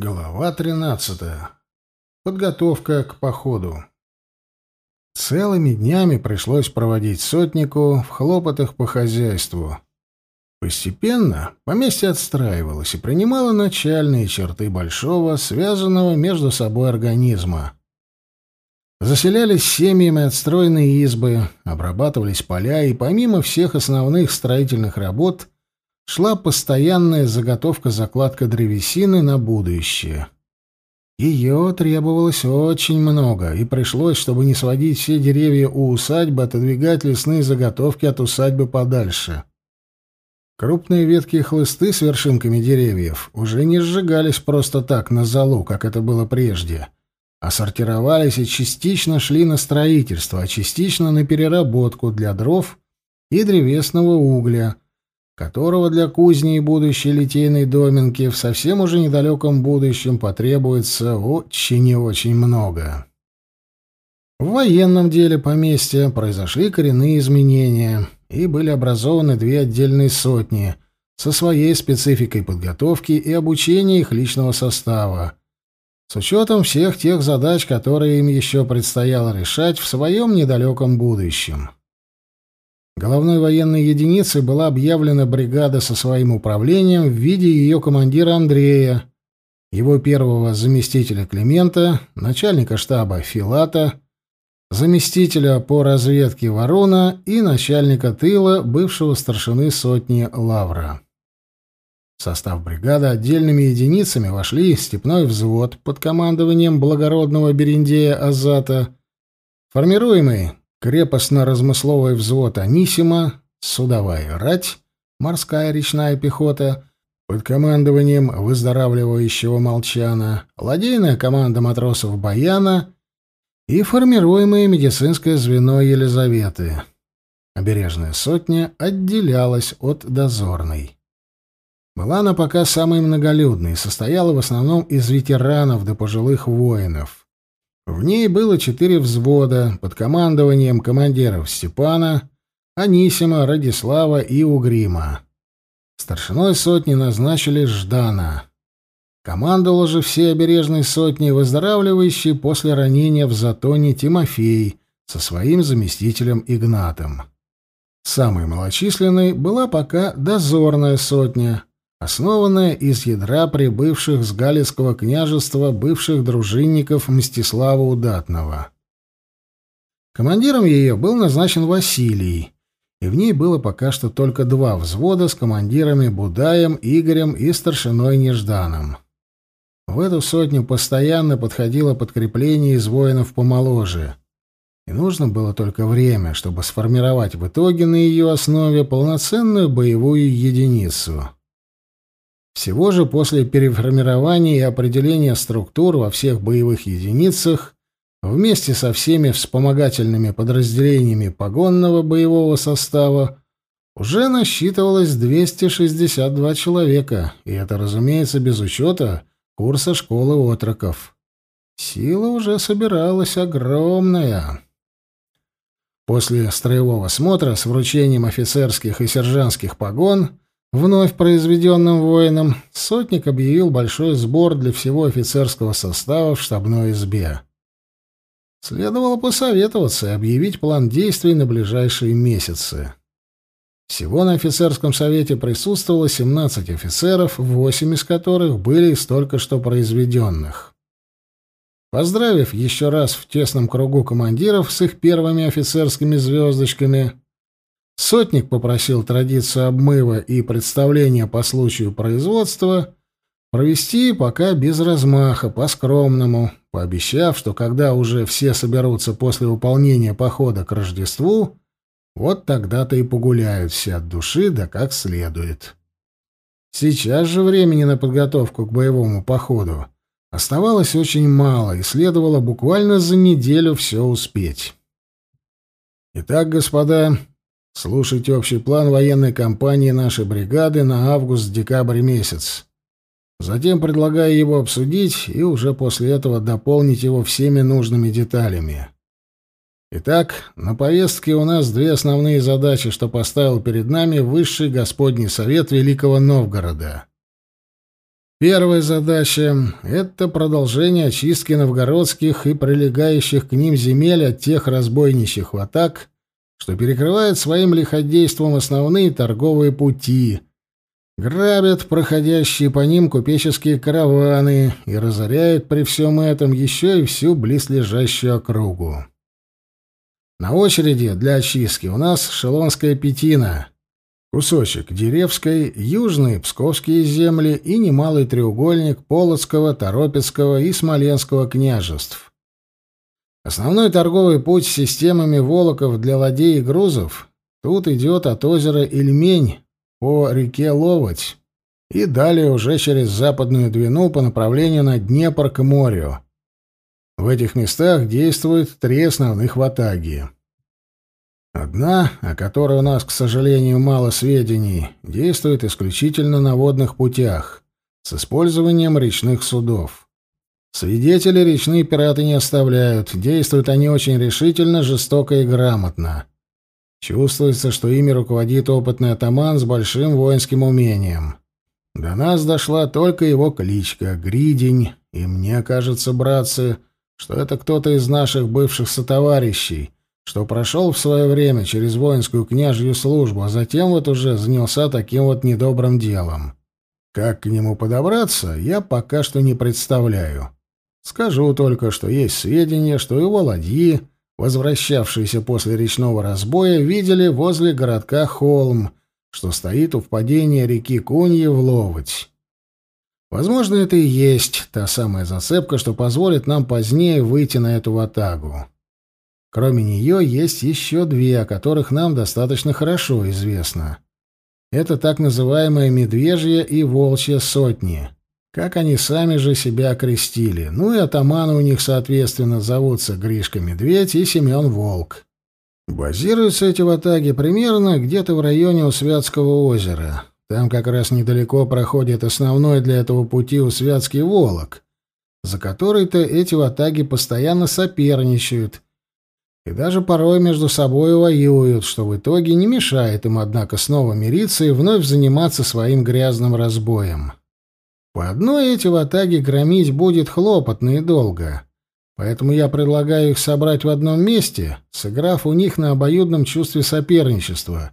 Глава 13. Подготовка к походу. Целыми днями пришлось проводить сотнику в хлопотах по хозяйству. Постепенно поместье отстраивалось и принимало начальные черты большого, связанного между собой организма. Заселялись семьями отстроенные избы, обрабатывались поля, и помимо всех основных строительных работ — шла постоянная заготовка-закладка древесины на будущее. Ее требовалось очень много, и пришлось, чтобы не сводить все деревья у усадьбы, отодвигать лесные заготовки от усадьбы подальше. Крупные ветки и хлысты с вершинками деревьев уже не сжигались просто так на залу, как это было прежде, а сортировались и частично шли на строительство, а частично на переработку для дров и древесного угля — которого для кузни и будущей литейной доминки в совсем уже недалеком будущем потребуется очень и очень много. В военном деле поместья произошли коренные изменения, и были образованы две отдельные сотни со своей спецификой подготовки и обучения их личного состава, с учетом всех тех задач, которые им еще предстояло решать в своем недалеком будущем. Головной военной единицей была объявлена бригада со своим управлением в виде ее командира Андрея, его первого заместителя Климента, начальника штаба Филата, заместителя по разведке Ворона и начальника тыла бывшего старшины сотни Лавра. В состав бригады отдельными единицами вошли степной взвод под командованием благородного Берендея Азата, формируемый крепостно-размысловый взвод Анисима, судовая рать, морская речная пехота под командованием выздоравливающего Молчана, ладейная команда матросов Баяна и формируемое медицинское звено Елизаветы. Обережная сотня отделялась от дозорной. Была она пока самой многолюдной, состояла в основном из ветеранов до пожилых воинов. В ней было четыре взвода под командованием командиров Степана, Анисима, Радислава и Угрима. Старшиной сотни назначили Ждана. Командовал же все обережной сотни выздоравливающий после ранения в Затоне Тимофей со своим заместителем Игнатом. Самой малочисленной была пока дозорная сотня, основанная из ядра прибывших с Галицкого княжества бывших дружинников Мстислава Удатного. Командиром ее был назначен Василий, и в ней было пока что только два взвода с командирами Будаем, Игорем и старшиной Нежданом. В эту сотню постоянно подходило подкрепление из воинов помоложе, и нужно было только время, чтобы сформировать в итоге на ее основе полноценную боевую единицу — всего же после переформирования и определения структур во всех боевых единицах вместе со всеми вспомогательными подразделениями погонного боевого состава уже насчитывалось 262 человека, и это, разумеется, без учета курса школы отроков. Сила уже собиралась огромная. После строевого смотра с вручением офицерских и сержантских погон Вновь произведенным воином сотник объявил большой сбор для всего офицерского состава в штабной избе. Следовало посоветоваться и объявить план действий на ближайшие месяцы. Всего на офицерском совете присутствовало 17 офицеров, 8 из которых были из только что произведенных. Поздравив еще раз в тесном кругу командиров с их первыми офицерскими звездочками, Сотник попросил традицию обмыва и представления по случаю производства провести пока без размаха, по-скромному, пообещав, что когда уже все соберутся после выполнения похода к Рождеству, вот тогда-то и погуляют все от души, да как следует. Сейчас же времени на подготовку к боевому походу оставалось очень мало, и следовало буквально за неделю все успеть. Итак, господа, Слушайте общий план военной кампании нашей бригады на август-декабрь месяц. Затем предлагаю его обсудить и уже после этого дополнить его всеми нужными деталями. Итак, на повестке у нас две основные задачи, что поставил перед нами Высший Господний Совет Великого Новгорода. Первая задача — это продолжение очистки новгородских и прилегающих к ним земель от тех разбойничьих атак, что перекрывают своим лиходейством основные торговые пути, грабят проходящие по ним купеческие караваны и разоряют при всем этом еще и всю близлежащую округу. На очереди для очистки у нас Шелонская Петина, кусочек Деревской, южные Псковские земли и немалый треугольник Полоцкого, Торопецкого и Смоленского княжеств. Основной торговый путь с системами волоков для ладей и грузов тут идет от озера Ильмень по реке Ловоть и далее уже через Западную Двину по направлению на Днепр к морю. В этих местах действуют три основных ватаги. Одна, о которой у нас, к сожалению, мало сведений, действует исключительно на водных путях, с использованием речных судов. Свидетели речные пираты не оставляют, действуют они очень решительно, жестоко и грамотно. Чувствуется, что ими руководит опытный атаман с большим воинским умением. До нас дошла только его кличка — Гридень, и мне кажется, братцы, что это кто-то из наших бывших сотоварищей, что прошел в свое время через воинскую княжью службу, а затем вот уже занялся таким вот недобрым делом. Как к нему подобраться, я пока что не представляю. Скажу только, что есть сведения, что его ладьи, возвращавшиеся после речного разбоя, видели возле городка холм, что стоит у впадения реки Куньи в Ловоть. Возможно, это и есть та самая зацепка, что позволит нам позднее выйти на эту ватагу. Кроме нее есть еще две, о которых нам достаточно хорошо известно. Это так называемая «медвежья» и «волчья сотни», как они сами же себя окрестили. Ну и атаманы у них, соответственно, зовутся Гришка Медведь и Семен Волк. Базируются эти ватаги примерно где-то в районе Усвятского озера. Там как раз недалеко проходит основной для этого пути Усвятский Волок, за который-то эти ватаги постоянно соперничают и даже порой между собой воюют, что в итоге не мешает им, однако, снова мириться и вновь заниматься своим грязным разбоем. По одной эти ватаги громить будет хлопотно и долго. Поэтому я предлагаю их собрать в одном месте, сыграв у них на обоюдном чувстве соперничества,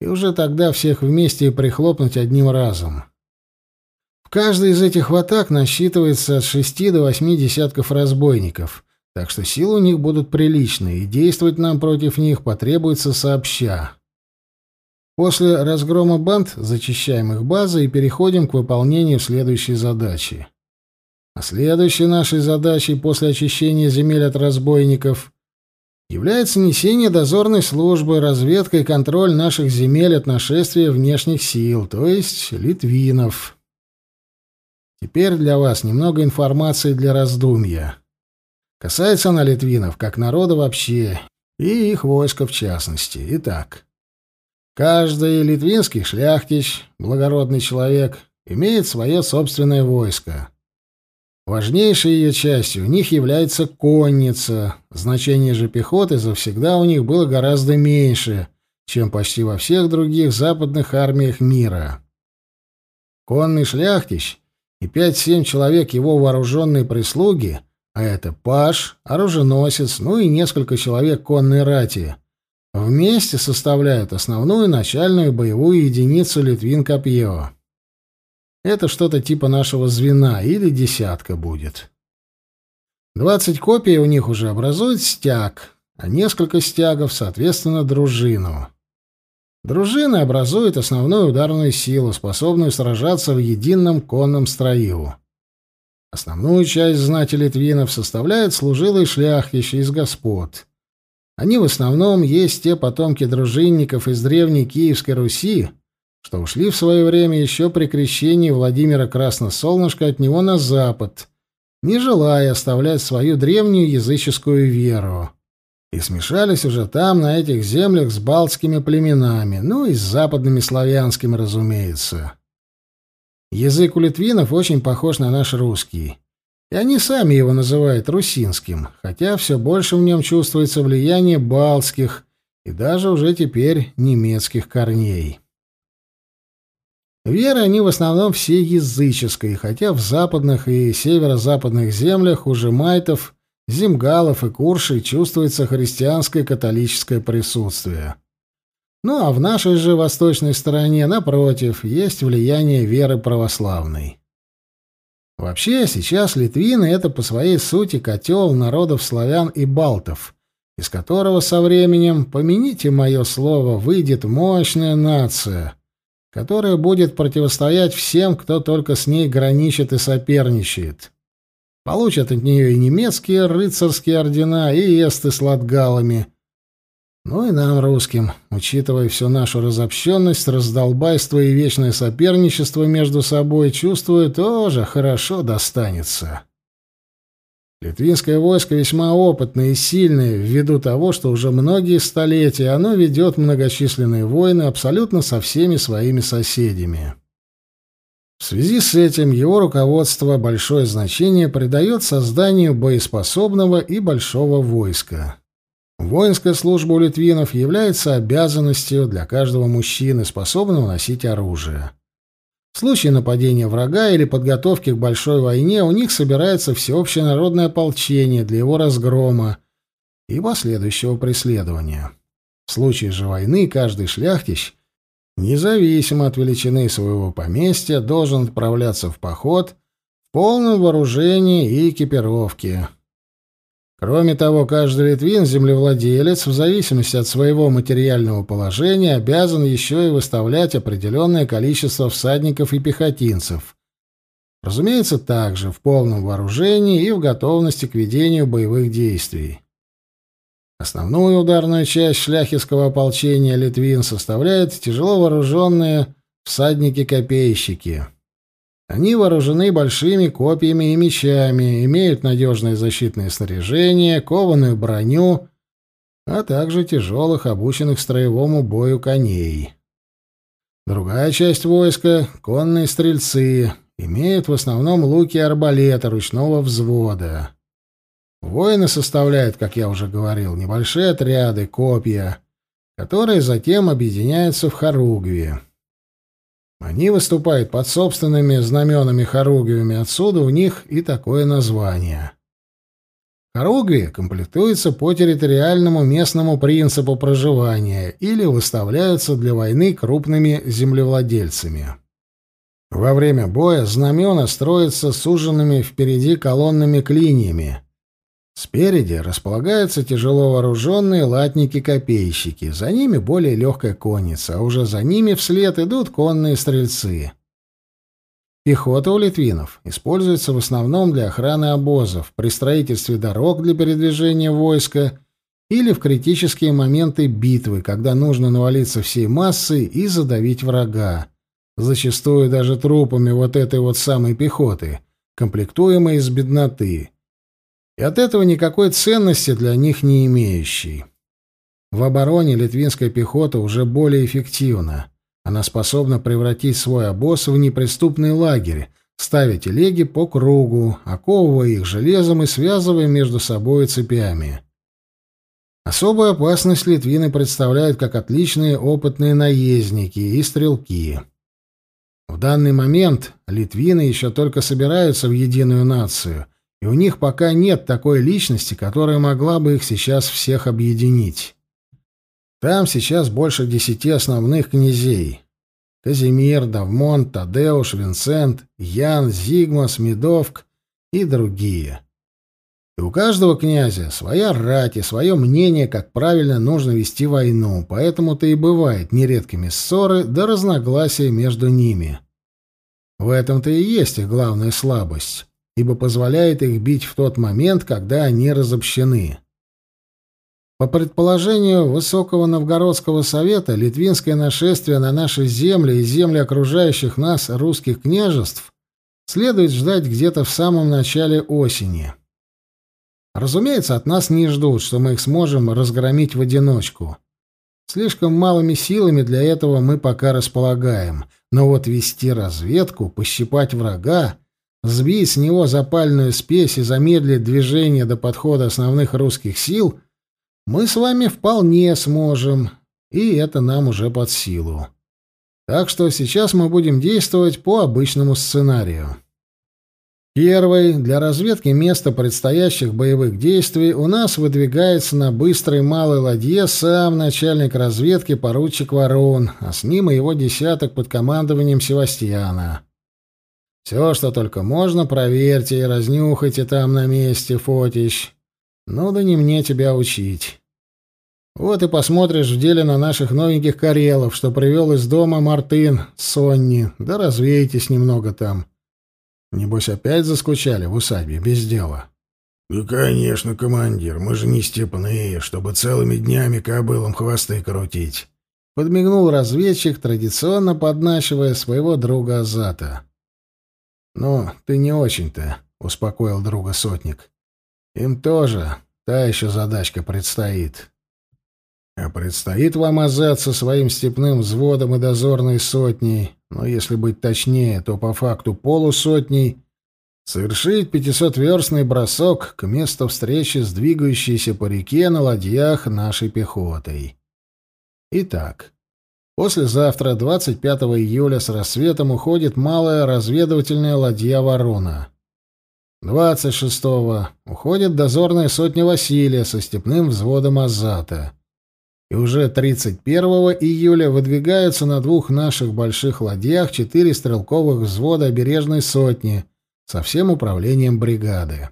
и уже тогда всех вместе и прихлопнуть одним разом. В каждой из этих ватаг насчитывается от шести до восьми десятков разбойников, так что силы у них будут приличные, и действовать нам против них потребуется сообща. После разгрома банд зачищаем их базы и переходим к выполнению следующей задачи. А следующей нашей задачей после очищения земель от разбойников является несение дозорной службы, разведка и контроль наших земель от нашествия внешних сил, то есть литвинов. Теперь для вас немного информации для раздумья. Касается она литвинов, как народа вообще, и их войска в частности. Итак, Каждый литвинский шляхтич, благородный человек, имеет свое собственное войско. Важнейшей ее частью у них является конница. Значение же пехоты завсегда у них было гораздо меньше, чем почти во всех других западных армиях мира. Конный шляхтич и пять-семь человек его вооруженной прислуги, а это паш, оруженосец, ну и несколько человек конной рати — Вместе составляют основную начальную боевую единицу Литвин-Копье. Это что-то типа нашего звена или десятка будет. Двадцать копий у них уже образует стяг, а несколько стягов, соответственно, дружину. Дружины образуют основную ударную силу, способную сражаться в едином конном строю. Основную часть знати литвинов составляют служилые шляхтища из господ — они в основном есть те потомки дружинников из древней Киевской Руси, что ушли в свое время еще при крещении Владимира Красносолнышка от него на запад, не желая оставлять свою древнюю языческую веру. И смешались уже там, на этих землях, с балтскими племенами, ну и с западными славянскими, разумеется. Язык у литвинов очень похож на наш русский. И они сами его называют русинским, хотя все больше в нем чувствуется влияние балтских и даже уже теперь немецких корней. Веры они в основном все языческие, хотя в западных и северо-западных землях у жемайтов, земгалов и куршей чувствуется христианское католическое присутствие. Ну а в нашей же восточной стороне, напротив, есть влияние веры православной. Вообще, сейчас литвины — это по своей сути котел народов славян и балтов, из которого со временем, помяните мое слово, выйдет мощная нация — которая будет противостоять всем, кто только с ней граничит и соперничает. Получат от нее и немецкие рыцарские ордена, и эсты с латгалами. Ну и нам, русским, учитывая всю нашу разобщенность, раздолбайство и вечное соперничество между собой, чувствую, тоже хорошо достанется. Литвинское войско весьма опытное и сильное, ввиду того, что уже многие столетия оно ведет многочисленные войны абсолютно со всеми своими соседями. В связи с этим его руководство большое значение придает созданию боеспособного и большого войска. Воинская служба у литвинов является обязанностью для каждого мужчины, способного носить оружие. В случае нападения врага или подготовки к большой войне у них собирается всеобщее народное ополчение для его разгрома и последующего преследования. В случае же войны каждый шляхтич, независимо от величины своего поместья, должен отправляться в поход в полном вооружении и экипировке. Кроме того, каждый литвин-землевладелец, в зависимости от своего материального положения, обязан еще и выставлять определенное количество всадников и пехотинцев. Разумеется, также в полном вооружении и в готовности к ведению боевых действий. Основную ударную часть шляхетского ополчения Литвин составляют тяжело вооруженные всадники-копейщики — они вооружены большими копьями и мечами, имеют надежное защитное снаряжение, кованую броню, а также тяжелых, обученных строевому бою коней. Другая часть войска — конные стрельцы, имеют в основном луки и арбалеты ручного взвода. Воины составляют, как я уже говорил, небольшие отряды, копья, которые затем объединяются в хоругви. Они выступают под собственными знаменами хоругвями, отсюда у них и такое название. Хоругви комплектуются по территориальному местному принципу проживания или выставляются для войны крупными землевладельцами. Во время боя знамена строятся суженными впереди колоннами клиньями, Спереди располагаются тяжело вооруженные латники-копейщики, за ними более легкая конница, а уже за ними вслед идут конные стрельцы. Пехота у литвинов используется в основном для охраны обозов, при строительстве дорог для передвижения войска или в критические моменты битвы, когда нужно навалиться всей массой и задавить врага, зачастую даже трупами вот этой вот самой пехоты, комплектуемой из бедноты и от этого никакой ценности для них не имеющей. В обороне литвинская пехота уже более эффективна. Она способна превратить свой обоз в неприступный лагерь, ставя телеги по кругу, оковывая их железом и связывая между собой цепями. Особую опасность литвины представляют как отличные опытные наездники и стрелки. В данный момент литвины еще только собираются в единую нацию — и у них пока нет такой личности, которая могла бы их сейчас всех объединить. Там сейчас больше десяти основных князей. Казимир, Давмон, Тадеуш, Винсент, Ян, Зигмас, Медовк и другие. И у каждого князя своя рать и свое мнение, как правильно нужно вести войну, поэтому-то и бывает нередкими ссоры да разногласия между ними. В этом-то и есть их главная слабость ибо позволяет их бить в тот момент, когда они разобщены. По предположению Высокого Новгородского совета, литвинское нашествие на наши земли и земли окружающих нас русских княжеств следует ждать где-то в самом начале осени. Разумеется, от нас не ждут, что мы их сможем разгромить в одиночку. Слишком малыми силами для этого мы пока располагаем, но вот вести разведку, пощипать врага сбить с него запальную спесь и замедлить движение до подхода основных русских сил, мы с вами вполне сможем, и это нам уже под силу. Так что сейчас мы будем действовать по обычному сценарию. Первый, для разведки места предстоящих боевых действий, у нас выдвигается на быстрой малой ладье сам начальник разведки поручик Ворон, а с ним и его десяток под командованием Севастьяна. Все, что только можно, проверьте и разнюхайте там на месте, Фотищ. Ну да не мне тебя учить. Вот и посмотришь в деле на наших новеньких карелов, что привел из дома Мартын, Сонни, да развейтесь немного там. Небось, опять заскучали в усадьбе без дела. «Да, конечно, командир, мы же не степные, чтобы целыми днями кобылам хвосты крутить», — подмигнул разведчик, традиционно подначивая своего друга Азата. «Ну, ты не очень-то», — успокоил друга сотник. «Им тоже та еще задачка предстоит». А предстоит вам Азат со своим степным взводом и дозорной сотней, но если быть точнее, то по факту полусотней, совершить пятисотверстный бросок к месту встречи с двигающейся по реке на ладьях нашей пехотой. Итак, послезавтра, 25 июля, с рассветом уходит малая разведывательная ладья «Ворона». 26-го уходит дозорная сотня Василия со степным взводом Азата и уже 31 июля выдвигаются на двух наших больших ладьях четыре стрелковых взвода обережной сотни со всем управлением бригады.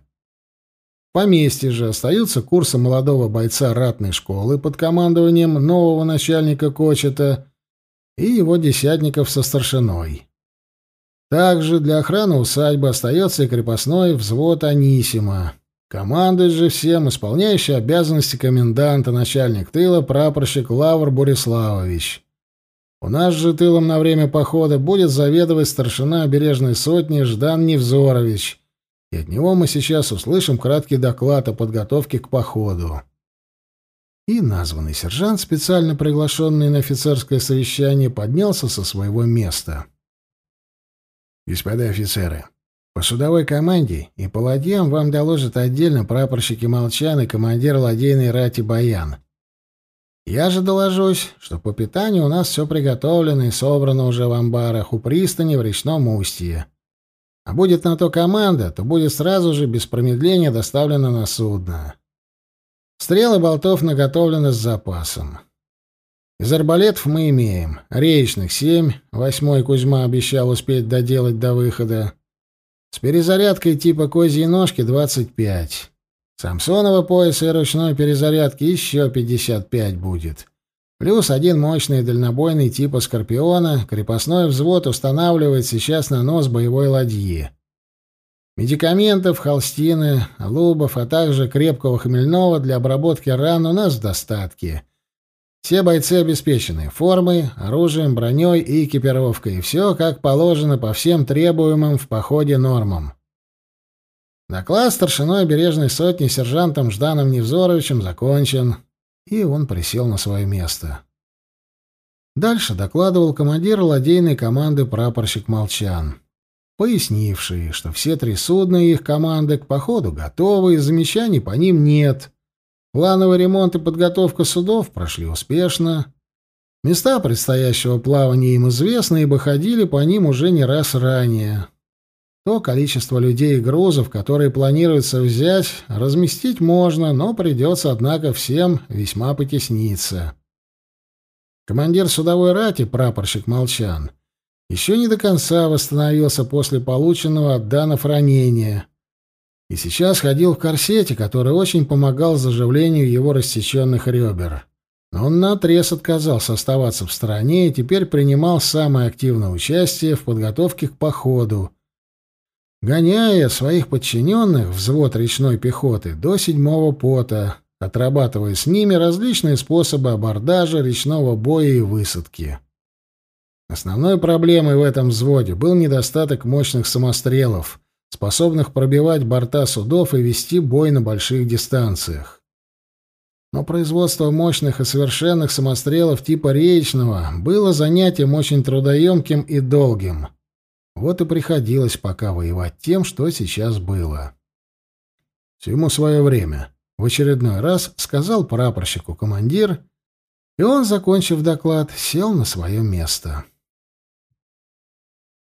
В поместье же остаются курсы молодого бойца ратной школы под командованием нового начальника Кочета и его десятников со старшиной. Также для охраны усадьбы остается и крепостной взвод Анисима. Командует же всем исполняющий обязанности коменданта, начальник тыла, прапорщик Лавр Бориславович. У нас же тылом на время похода будет заведовать старшина обережной сотни Ждан Невзорович, и от него мы сейчас услышим краткий доклад о подготовке к походу. И названный сержант, специально приглашенный на офицерское совещание, поднялся со своего места. «Господа офицеры», по судовой команде и по ладьям вам доложат отдельно прапорщики Молчан и командир ладейной рати Баян. Я же доложусь, что по питанию у нас все приготовлено и собрано уже в амбарах у пристани в речном устье. А будет на то команда, то будет сразу же без промедления доставлено на судно. Стрелы болтов наготовлены с запасом. Из арбалетов мы имеем речных семь, восьмой Кузьма обещал успеть доделать до выхода. С перезарядкой типа козьей ножки 25. Самсонова пояса и ручной перезарядки еще 55 будет. Плюс один мощный дальнобойный типа «Скорпиона» крепостной взвод устанавливает сейчас на нос боевой ладьи. Медикаментов, холстины, лубов, а также крепкого хмельного для обработки ран у нас в достатке — все бойцы обеспечены формой, оружием, броней и экипировкой. Все как положено по всем требуемым в походе нормам. Доклад старшиной бережной сотни сержантом Жданом Невзоровичем закончен, и он присел на свое место. Дальше докладывал командир ладейной команды прапорщик Молчан, пояснивший, что все три судна и их команды к походу готовы, и замечаний по ним нет — Плановый ремонт и подготовка судов прошли успешно. Места предстоящего плавания им известны, ибо ходили по ним уже не раз ранее. То количество людей и грузов, которые планируется взять, разместить можно, но придется, однако, всем весьма потесниться. Командир судовой рати, прапорщик Молчан, еще не до конца восстановился после полученного от Данов ранения — и сейчас ходил в корсете, который очень помогал заживлению его рассеченных ребер. Но он наотрез отказался оставаться в стороне и теперь принимал самое активное участие в подготовке к походу, гоняя своих подчиненных, взвод речной пехоты, до седьмого пота, отрабатывая с ними различные способы абордажа, речного боя и высадки. Основной проблемой в этом взводе был недостаток мощных самострелов — способных пробивать борта судов и вести бой на больших дистанциях. Но производство мощных и совершенных самострелов типа речного было занятием очень трудоемким и долгим. Вот и приходилось пока воевать тем, что сейчас было. Всему свое время. В очередной раз сказал прапорщику командир, и он, закончив доклад, сел на свое место.